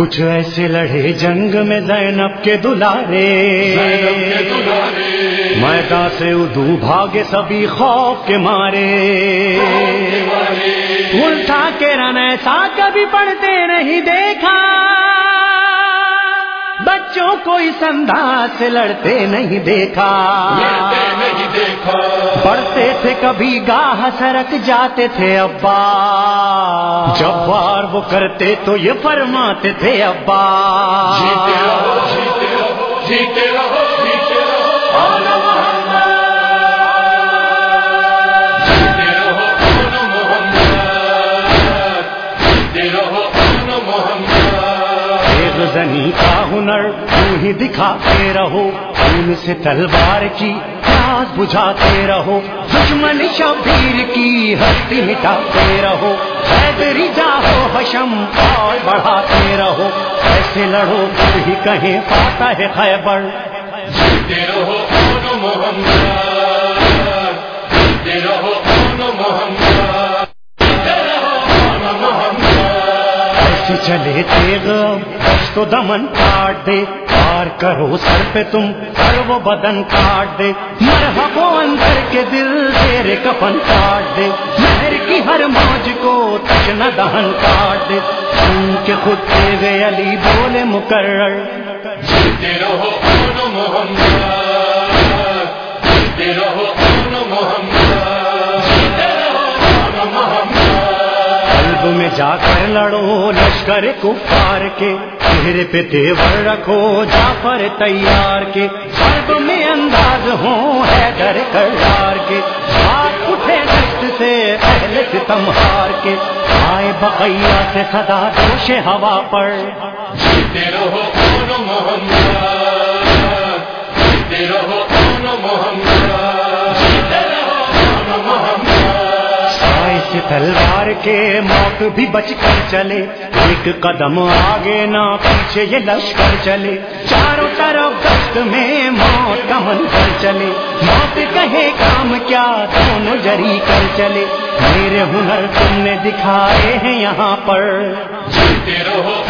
کچھ ایسے لڑے جنگ میں زینب کے دلارے۔ میدان سے ادو بھاگے سبھی خوف کے مارے۔ الٹا کے رن ایسا کبھی پڑھتے نہیں دیکھا۔ بچوں کو اس انداز سے لڑتے نہیں دیکھا۔ پڑھتے تھے کبھی گاہ سرک جاتے تھے ابا۔ جب بار وہ کرتے تو یہ فرماتے تھے ابا۔ زنی کا ہنر تم ہی دکھاتے رہو۔ خون سے تلوار کی آگ بجھاتے رہو۔ دشمن شبیر کی ہستی مٹاتے رہو۔ حیدری جاؤ حشم اور بڑھاتے رہو۔ ایسے لڑو پھر ہی کہیں پاتا ہے خیبر۔ رہو محمد رہو محمد ایسے چلے تیغ تو دمن کاٹ دے۔ پار کرو سر پہ تم ہر وہ بدن کاٹ دے۔ مرحبو اندر کے دل تیرے کفن کاٹ دے۔ مہر کی ہر موج کو تشن دہن کاٹ دے۔ ان کے خود تیغ علی بولے مقرر۔ جیتے رہو محمد۔ میں جا کر لڑو لشکر کفار کے۔ چہرے پہ تیور رکھو جعفر تیار کے۔ قلب میں انداز ہو ہے ڈر کردار کے۔ ہاتھ اٹھے دست سے اہل ستم ہار کے۔ آئے بقیہ سے صدا دوش ہوا پر۔ جیتے رہو محمد۔ جیتے رہو محمد۔ تلوار کے موت بھی بچ کر چلے۔ ایک قدم آگے نہ پیچھے یہ لشکر چلے۔ چاروں طرف دست میں موت کا منظر چلے۔ موت کہے کام کیا دونوں جری کر چلے۔ میرے ہنر تم نے دکھائے ہیں یہاں پر۔ جیتے رہو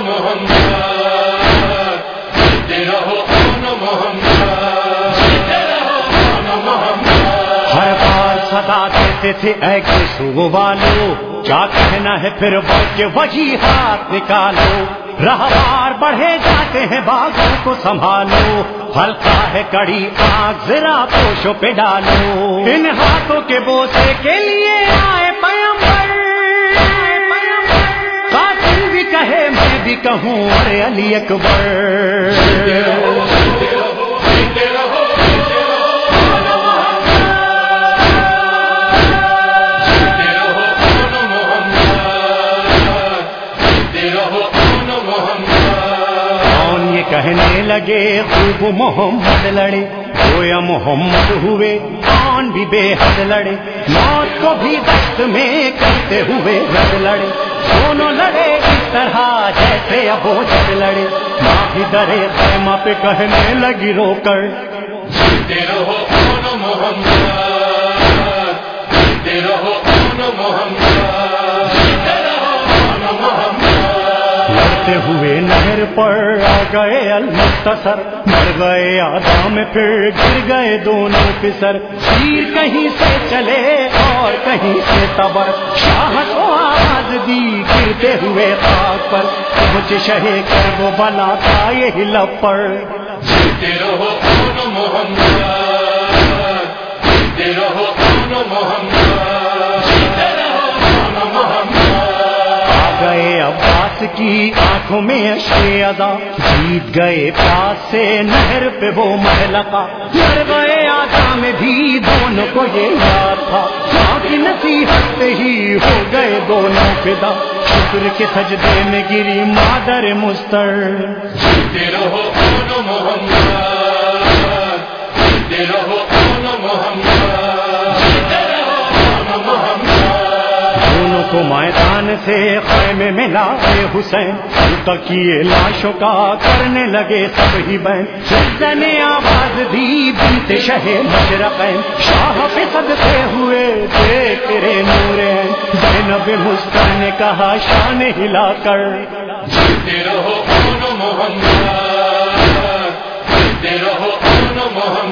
محمد جیتے رہو محمد سدا دیتے تھے اے کسو والو، کیا کہنا ہے پھر بڑھ کے وہی ہاتھ نکالو رہوار بڑھے جاتے ہیں باغوں کو سنبھالو، ہلکا ہے کڑی آگ، ذرا پوشوں پہ ڈالو ان ہاتھوں کے بوسے کے لیے آئے پیمبر قاتل بھی کہے، میں بھی کہوں، ارے علی اکبر۔ خوب محمد لڑے۔ گویا محمد ہوئے کون بھی بے حد لڑے۔ موت کو بھی دست میں کرتے ہوئے رد لڑے۔ دونوں لڑے اس طرح جیسے ابو جد لڑے۔ ماں بھی درے خیمہ پہ کہنے لگی رو کر۔ جیتے رہو محمد؟ جیتے رہو محمد؟ محمد ہوئے نہر پر آ گئے المختصر۔ مر گئے آدام پھر گر گئے دونوں پسر۔ تیر کہیں سے چلے اور کہیں سے تبر۔ شاہ کو آواز دی گرتے ہوئے خاک پر۔ مجھ شہے کر وہ بلا تھا یہ لب پر۔ جیتے رہو محمد، جیتے رہو محمد۔ کی آنکھوں میں اشے ادا۔ جیت گئے پیاس سے نہر پہ وہ محلقہ۔ مر گئے آتا میں بھی دونوں کو یہ یاد تھا۔ کی نصیحت سے ہی ہو گئے دونوں فدا۔ شکر کے سجدے میں گری مادر مستر۔ جیتے رہو محمد۔ جیتے رہو محمد۔ کو میدان سے خیمے میں لائے حسین الٹا کیے لاشوں کا کرنے لگے سب ہی بہن نے آواز دی بنت شہ مشرقین، شاہ پہ صدقے ہوئے تھے تیرے نور زینب مسکر نے کہا شان ہلا کر۔ جیتے رہو محمد جیتے رہو محمد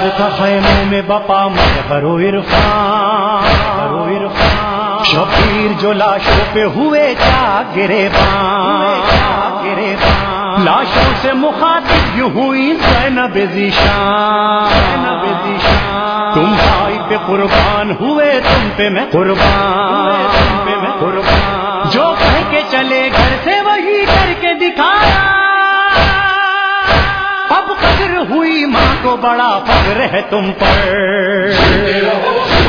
کا خیمے میں بپا میں کرو عرفان کرو عرفان شبیر جو لاشوں پہ ہوئے کیا گرے بان گرے بان لاشوں سے مخاطب یوں ہوئی زینب ذیشان زینب ذیشان تم بھائی پہ قربان ہوئے، تم پہ میں قربان۔ تم پہ میں قربان جو کہہ کے چلے گھر سے وہی کر کے دکھایا بڑا فخر ہے تم پر۔ رہو